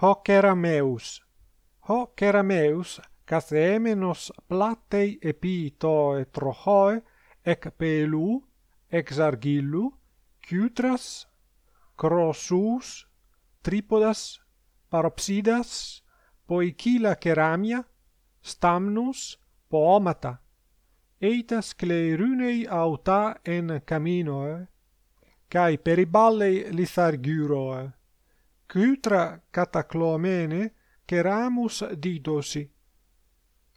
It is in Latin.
ho kerameus ho kerameus cas platei epito e trohoe ec pelu ex argillu cutras crosus tripodas paropsidas poikila keramia stamnus poomata. Eitas clerunei auta en caminoe cae periballei lithargyroe kytra cataclomene ceramus didosi.